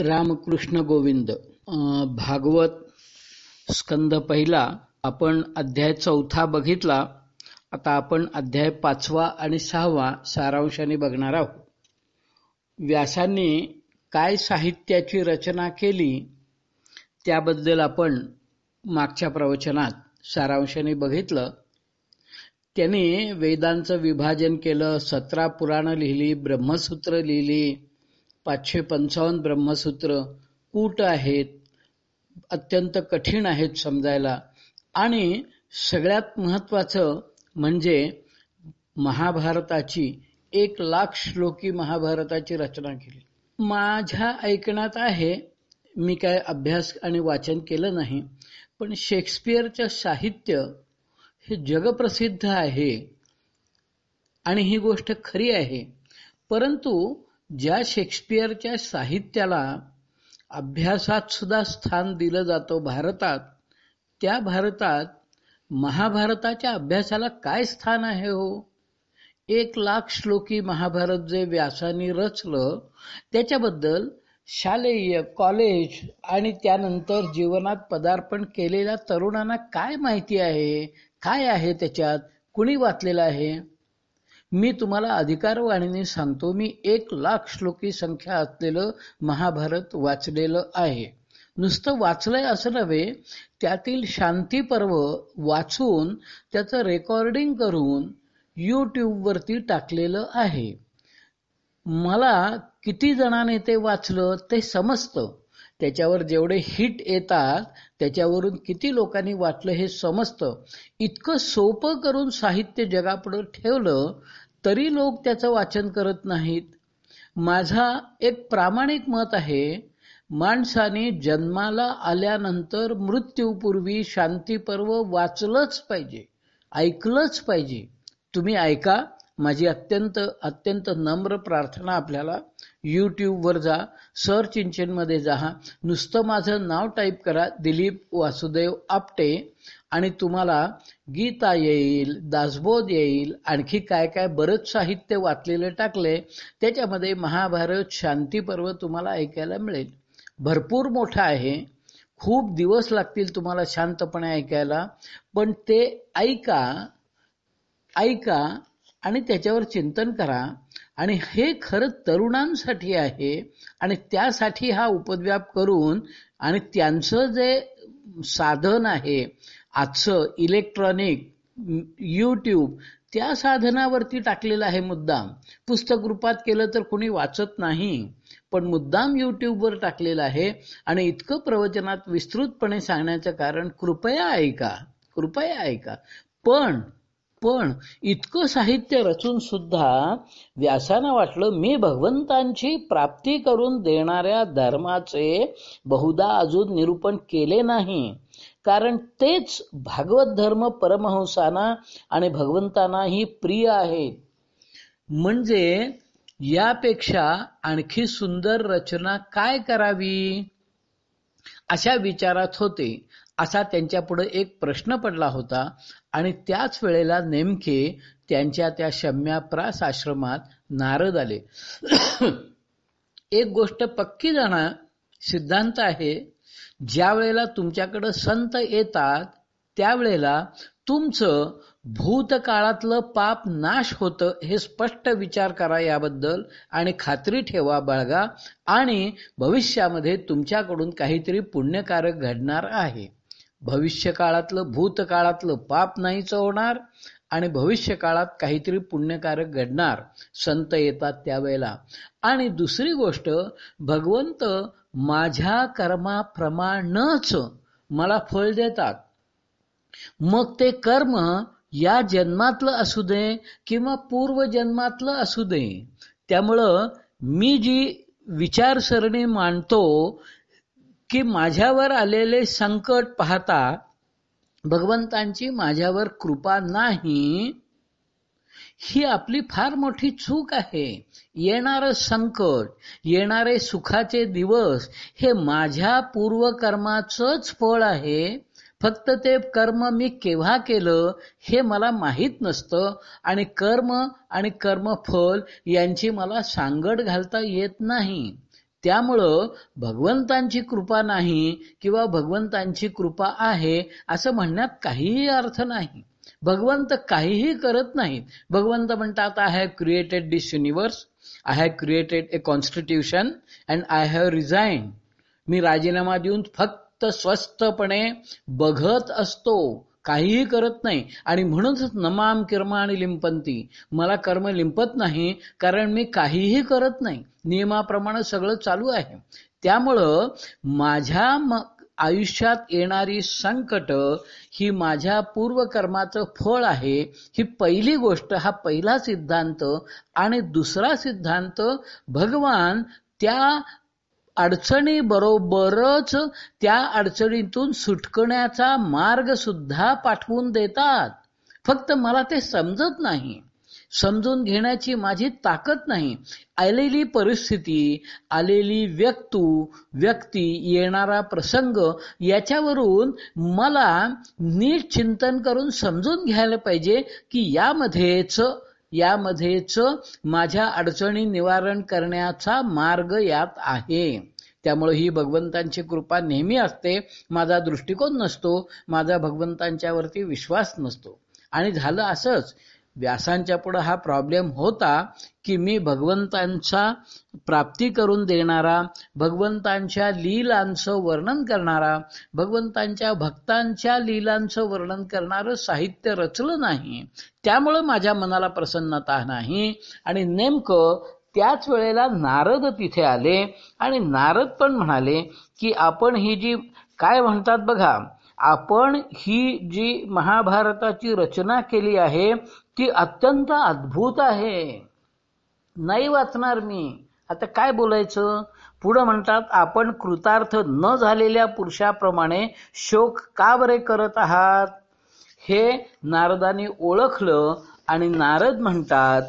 रामकृष्ण गोविंद. भागवत स्कंद पहिला आपण अध्याय चौथा बघितला. आता आपण अध्याय पाचवा आणि सहावा सारांशाने बघणार आहोत. व्यासांनी काय साहित्याची रचना केली त्याबद्दल आपण मागच्या प्रवचनात सारांशाने बघितलं. त्यांनी वेदांचं विभाजन केलं सतरा पुराण लिहिली ब्रह्मसूत्र लिहिली पाचशे पंचावन्न ब्रह्मसूत्र कूट आहेत अत्यंत कठीण आहेत समजायला. आणि सगळ्यात महत्वाचं म्हणजे महाभारताची एक लाख श्लोकी महाभारताची रचना केली. माझ्या ऐकण्यात आहे मी काय अभ्यास आणि वाचन केलं नाही पण शेक्सपियरचं साहित्य हे जगप्रसिद्ध आहे. आणि ही गोष्ट खरी आहे. परंतु ज्या शेक्सपियरच्या साहित्याला अभ्यासात सुद्धा स्थान दिलं जातं भारतात त्या भारतात महाभारताच्या अभ्यासाला काय स्थान आहे हो? एक लाख श्लोकी महाभारत जे व्यासाने रचलं त्याच्याबद्दल शालेय कॉलेज आणि त्यानंतर जीवनात पदार्पण केलेल्या तरुणांना काय माहिती आहे? काय आहे त्याच्यात? कुणी वाचलेलं आहे? मी तुम्हाला अधिकारवाणीने सांगतो मी एक लाख श्लोकी संख्या असलेलं महाभारत वाचलेलं आहे. नुसतं वाचलंय असं नव्हे त्यातील शांती पर्व वाचून त्याचं रेकॉर्डिंग करून यूट्यूबवरती टाकलेलं आहे. मला किती जणांनी ते वाचलं ते समजतं. त्याच्यावर जेवढे हिट येतात त्याच्यावरून किती लोकांनी वाचलं हे समजतं. इतकं सोपं करून साहित्य जगापुढं ठेवलं तरी लोक त्याचं वाचन करत नाहीत. माझा एक प्रामाणिक मत आहे माणसाने जन्माला आल्यानंतर मृत्यूपूर्वी शांतीपर्व वाचलंच पाहिजे ऐकलंच पाहिजे. तुम्ही ऐका. माझी अत्यंत अत्यंत नम्र प्रार्थना आपल्याला वर जा सर्च इंजिनमध्ये जा नुसतं माझं नाव टाईप करा दिलीप वासुदेव आपटे आणि तुम्हाला गीता येईल दासबोध येईल आणखी काय काय बरंच साहित्य वाचलेलं टाकले त्याच्यामध्ये महाभारत शांती पर्व तुम्हाला ऐकायला मिळेल. भरपूर मोठा आहे. खूप दिवस लागतील तुम्हाला शांतपणे ऐकायला पण ते ऐका ऐका आणि त्याच्यावर चिंतन करा. आणि हे खरं तरुणांसाठी आहे आणि त्यासाठी हा उपद्व्याप करून आणि त्यांचं जे साधन आहे आजचं इलेक्ट्रॉनिक यूट्यूब त्या साधनावरती टाकलेला आहे मुद्दाम. पुस्तक रूपात केलं तर कुणी वाचत नाही पण मुद्दाम युट्यूबवर टाकलेलं आहे आणि इतकं प्रवचनात विस्तृतपणे सांगण्याचं कारण कृपया ऐका कृपया ऐका. पण पण इतकं साहित्य रचून सुद्धा व्यासानं वाटलं मी भगवंतांची प्राप्ती करून देणाऱ्या धर्माचे बहुधा अजून निरूपण केले नाही. कारण तेच भागवत धर्म परमहंसाना आणि भगवंतांनाही प्रिय आहे. म्हणजे यापेक्षा आणखी सुंदर रचना काय करावी? अशा विचारात होते. असा त्यांच्या पुढे एक प्रश्न पडला होता. आणि त्याच वेळेला नेमके त्यांच्या त्या शम्याप्रास आश्रमात नारद आले. एक गोष्ट पक्की जाणा सिद्धांत आहे ज्या वेळेला तुमच्याकडे संत येतात त्यावेळेला तुमचं भूतकाळातलं पाप नाश होतं हे स्पष्ट विचार करा याबद्दल आणि खात्री ठेवा बाळगा. आणि भविष्यामध्ये तुमच्याकडून काहीतरी पुण्यकारक घडणार आहे. भविष्य काळातलं भूतकाळातलं पाप नाहीच होणार आणि भविष्य काळात काहीतरी पुण्यकारक घडणार. संत येतात त्यावेळेला. आणि दुसरी गोष्ट भगवंत माझ्या कर्माप्रमाणच मला फळ देतात. मग ते कर्म या जन्मातलं असू दे किंवा पूर्व जन्मातलं असू दे. त्यामुळं मी जी विचारसरणी मांडतो की माझ्यावर आलेले संकट पाहता भगवंतांची माझ्यावर कृपा नाही ही आपली फार मोठी चूक आहे. येणारं संकट येणारे सुखाचे दिवस हे माझ्या पूर्वकर्माचंच फळ आहे. फक्त ते कर्म मी केव्हा केलं हे मला माहीत नसतं आणि कर्म आणि कर्मफल यांची मला सांगड घालता येत नाही. त्यामुळं भगवंतांची कृपा नाही किंवा भगवंतांची कृपा आहे असं म्हणण्यात काहीही अर्थ नाही. भगवंत काहीही करत नाहीत. भगवंत म्हणतात I have created this universe I have created a constitution and I have resign मी राजीनामा देऊन फक्त स्वस्तपणे बघत असतो. काहीही करत नाही. आणि म्हणूनच नमाम किर्म आणि लिंपंती. मला कर्म लिंपत नाही कारण मी काहीही करत नाही. नियमाप्रमाणे सगळं चालू आहे. त्यामुळं माझ्या आयुष्यात येणारी संकट ही माझ्या पूर्वकर्माचं फळ आहे. ही पहिली गोष्ट हा पहिला सिद्धांत आणि दुसरा सिद्धांत भगवान त्या अडचणी बरोबरच त्या अडचणीतून सुटकण्याचा मार्ग सुद्धा पाठवून देतात. फक्त मला ते समजत नाही. समजून घेण्याची माझी ताकद नाही. आलेली परिस्थिती आलेली व्यक्तू व्यक्ती येणारा प्रसंग याच्यावरून मला नीट चिंतन करून समजून घ्यायला पाहिजे की यामध्येच यामध्येच माझ्या अडचणी निवारण करण्याचा मार्ग यात आहे. त्यामुळे ही भगवंतांची कृपा नेहमी असते. माझा दृष्टिकोन नसतो. माझा भगवंतांच्यावरती विश्वास नसतो. आणि झालं असंच व्यासांच्या पुढे हा प्रॉब्लेम होता की मी भगवंतांचा प्राप्ती करून देणारा भगवंतांच्या लीलांचं वर्णन करणारा भगवंतांच्या भक्तांच्या लीलांचं वर्णन करणारं साहित्य रचलं नाही. त्यामुळं माझ्या मनाला प्रसन्नता नाही आणि नेमकं त्याच वेळेला नारद तिथे आले आणि नारद पण म्हणाले की आपण ही जी काय म्हणतात बघा आपण ही जी महाभारताची रचना केली आहे ती अत्यंत अद्भुत आहे. नाही वाचणार मी. आता काय बोलायचं? पुढं म्हणतात आपण कृतार्थ न झालेल्या पुरुषाप्रमाणे शोक का बरे करत आहात? हे नारदाने ओळखलं आणि नारद म्हणतात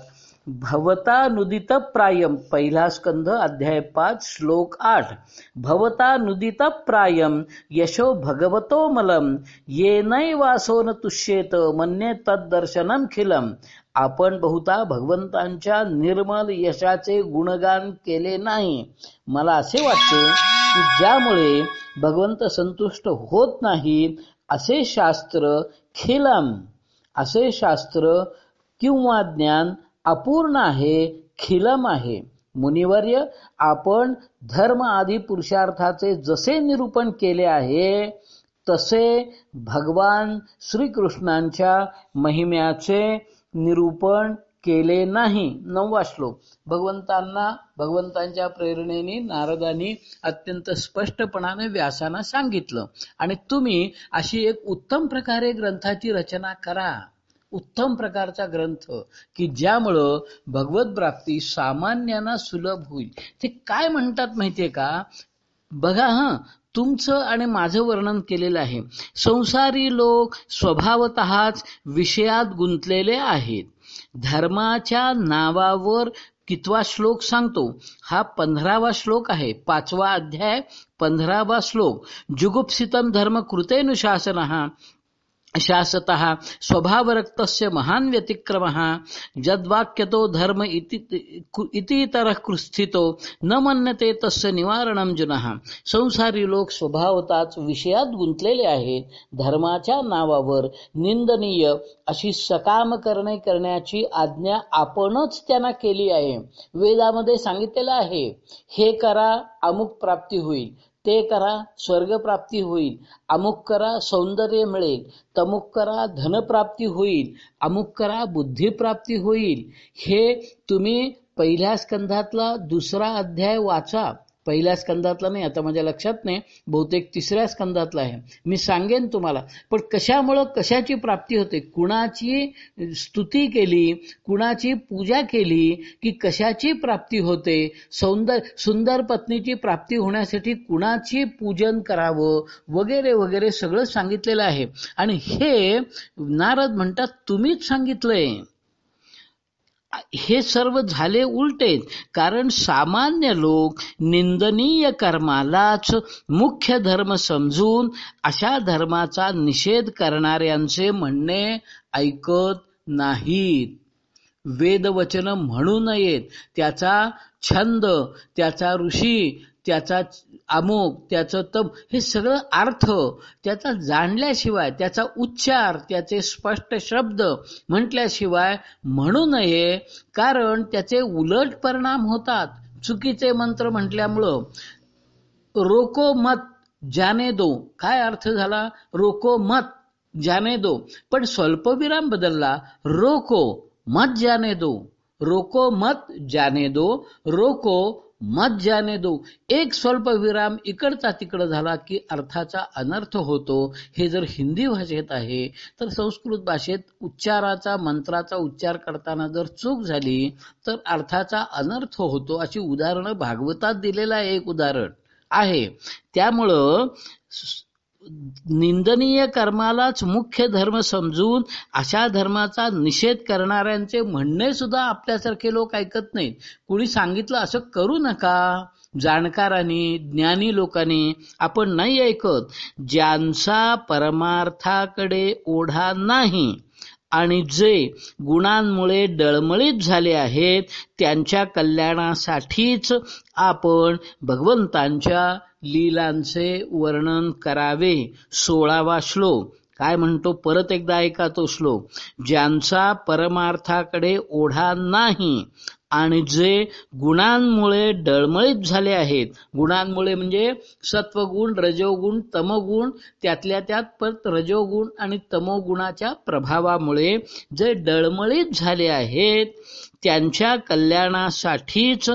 भवता प्रायम पहिला स्कंध अध्याय पाच श्लोक आठ. भवतानुदित प्रायम यशो भगवतो मलम ये नै वासो न तुष्येत मन्ये तद्दर्शनम खिलम. आपण बहुता भगवंतांच्या निर्मल यशाचे गुणगान केले नाही. मला असे वाटते की ज्यामुळे भगवंत संतुष्ट होत नाही असे शास्त्र खिलम. असे शास्त्र किंवा ज्ञान अपूर्ण आहे खिलम आहे. मुनिवर्य आपण धर्म आदी पुरुषार्थाचे जसे निरूपण केले आहे तसे भगवान श्रीकृष्णांच्या महिम्याचे निरूपण केले नाही. नववा श्लोक. भगवंतांना भगवंतांच्या प्रेरणेने नारदांनी अत्यंत स्पष्टपणाने व्यासांना सांगितलं. आणि तुम्ही अशी एक उत्तम प्रकारे ग्रंथाची रचना करा. उत्तम प्रकारचा ग्रंथ की ज्यामुळं भगवत प्राप्ती सामान्यांना सुलभ होईल. ते काय म्हणतात माहितीये का? बघा हा तुमचं आणि माझं वर्णन केलेलं आहे. संसारी लोक स्वभावतःच विषयात गुंतलेले आहेत. धर्माच्या नावावर कितवा श्लोक सांगतो? हा पंधरावा श्लोक आहे. पाचवा अध्याय पंधरावा श्लोक. जुगुप्सितम धर्म कृतेनुशासन हा शासत स्वभावरक्तस्य महान व्यतिक्रम जद्वाक्यतो धर्म इतर कृस्थितो न मन्यते तस्य निवारणं जुनः। संसारी लोक स्वभावताच विषयात गुंतलेले आहेत। धर्माच्या नावावर निंदनीय अशी सकाम करणे करण्याची आज्ञा आपणच त्यांना केली आहे। वेदामध्ये सांगितलेलं आहे हे करा अमुक प्राप्ती होईल ते करा स्वर्गप्राप्ती होईल. अमुक करा सौंदर्य मिळेल. तमुक करा धनप्राप्ती होईल. अमुक करा बुद्धिप्राप्ती होईल. हे तुम्ही पहिल्या स्कंधातला दुसरा अध्याय वाचा. पहिल्या स्कंदातला नाही आता माझ्या लक्षात नाही बहुतेक तिसऱ्या स्कंदातला आहे. मी सांगेन तुम्हाला पण कशामुळं कशाची प्राप्ती होते? कुणाची स्तुती केली कुणाची पूजा केली की कशाची प्राप्ती होते? सौंदर सुंदर पत्नीची प्राप्ती होण्यासाठी कुणाची पूजन करावं? वगैरे वगैरे सगळं सांगितलेलं आहे. आणि हे नारद म्हणतात तुम्हीच सांगितलंय. हे सर्व झाले उलटे कारण सामान्य लोक निंदनीय कर्मालाच मुख्य धर्म समजून अशा धर्माचा निषेध करणाऱ्यांचे म्हणणे ऐकत नाहीत. वेदवचन म्हणू नयेत. त्याचा छंद त्याचा ऋषी त्याचा अमुक त्याचं तम हे सगळं अर्थ त्याचा जाणल्याशिवाय त्याचा उच्चार त्याचे स्पष्ट शब्द म्हटल्याशिवाय म्हणू नये कारण त्याचे उलट परिणाम होतात. चुकीचे मंत्र म्हटल्यामुळं. रोको मत जाने दो. काय अर्थ झाला? रोको मत जाने दो. पण स्वल्पविराम बदलला. रोको मत जाने दो. रोको मत जाने दो. रोको मत जाने दो एक स्वल्प विराम इकडचा तिकडं झाला की अर्थाचा अनर्थ होतो. हे जर हिंदी भाषेत आहे तर संस्कृत भाषेत उच्चाराचा मंत्राचा उच्चार करताना जर चूक झाली तर अर्थाचा अनर्थ होतो अशी उदाहरणं भागवतात दिलेलं आहे एक उदाहरण आहे. त्यामुळं निंदनीय कर्मालाच मुख्य धर्म समजून अशा धर्माचा निषेध करणाऱ्यांचे म्हणणे सुद्धा आपल्यासारखे लोक ऐकत नाहीत. कुणी सांगितलं असं करू नका. जाणकारांनी ज्ञानी लोकांनी आपण नाही ऐकत. ज्यांचा परमार्थाकडे ओढा नाही आणि जे गुणांमुळे डळमळीत झाले आहेत त्यांच्या कल्याणासाठीच आपण भगवंतांच्या लीलांचे वर्णन करावे. सोळावा श्लोक. काय म्हणतो? परत एकदा ऐका तो श्लोक. ज्यांचा परमार्थाकडे ओढा नाही आणि जे गुणांमुळे डळमळीत झाले आहेत गुणांमुळे म्हणजे सत्वगुण रजोगुण तमोगुण त्यातल्या त्यात परत रजोगुण आणि तमोगुणाच्या प्रभावामुळे जे डळमळीत झाले आहेत त्यांच्या कल्याणासाठीच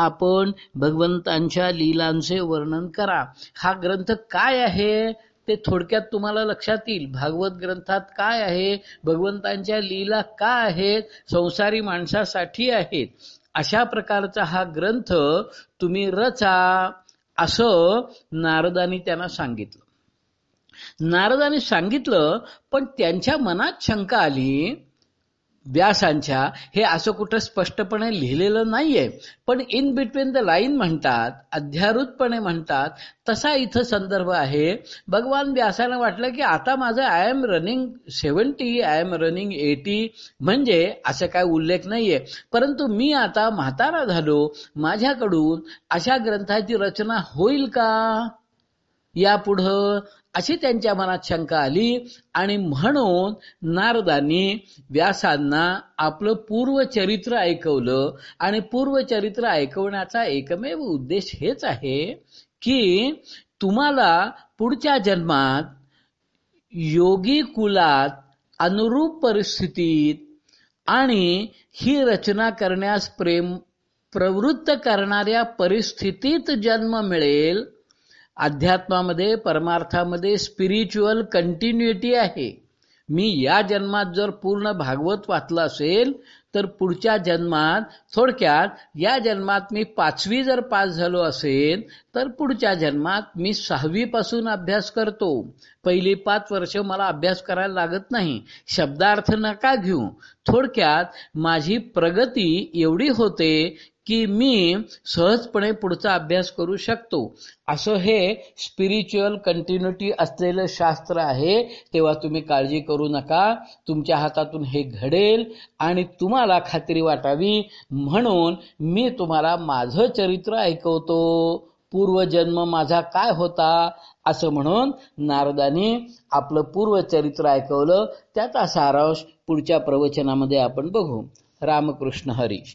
आपण भगवंतांच्या लीलांचे वर्णन करा. हा ग्रंथ काय आहे? ते थोडक्यात तुम्हाला लक्षात येईल. भागवत ग्रंथात काय आहे? भगवंतांच्या लीला का आहेत? संसारी माणसासाठी आहेत. अशा प्रकारचा हा ग्रंथ तुम्ही रचा असं नारदानी त्यांना सांगितलं. नारदाने सांगितलं पण त्यांच्या मनात शंका आली व्यासांच्या हे असं कुठं स्पष्टपणे लिहिलेलं नाहीये. पण इन बिटवीन द लाईन म्हणतात अध्यारूतपणे म्हणतात तसा इथं संदर्भ आहे. भगवान व्यासानं वाटलं की आता माझं I am running seventy I am running eighty म्हणजे असं काय उल्लेख नाहीये. परंतु मी आता म्हातारा झालो माझ्याकडून अशा ग्रंथाची रचना होईल का? यापुढं अशी त्यांच्या मनात शंका आली आणि म्हणून नारदांनी व्यासांना आपलं पूर्वचरित्र ऐकवलं. आणि पूर्वचरित्र ऐकवण्याचा एकमेव उद्देश हेच आहे की तुम्हाला पुढच्या जन्मात योगी कुलात अनुरूप परिस्थितीत आणि ही रचना करण्यास प्रेम प्रवृत्त करणाऱ्या परिस्थितीत जन्म मिळेल अध्यात्मामध्ये परमार्थामध्ये स्पिरिच्युअल कंटिन्युटी आहे. मी या जन्मात जर पूर्ण भागवत वाचलं असेल तर पुढच्या जन्मात थोडक्यात या जन्मात मी पाचवी जर पास झालो असेल तर पुढच्या जन्मात मी सहावी पासून अभ्यास करतो. पहिली पाच वर्ष मला अभ्यास करायला लागत नाही. शब्दार्थ नका घेऊ. थोडक्यात माझी प्रगती एवढी होते की मी सहजपणे पुढचा अभ्यास करू शकतो. असं हे स्पिरिच्युअल कंटिन्युटी असलेलं शास्त्र आहे. तेव्हा तुम्ही काळजी करू नका. तुमच्या हातातून हे घडेल आणि तुम्हाला खात्री वाटावी. म्हणून मी तुम्हाला माझं चरित्र ऐकवतो. पूर्वजन्म माझा काय होता? असं म्हणून नारदानी आपलं पूर्वचरित्र ऐकवलं. त्याचा सारांश पुढच्या प्रवचनामध्ये आपण बघू. रामकृष्ण हरी.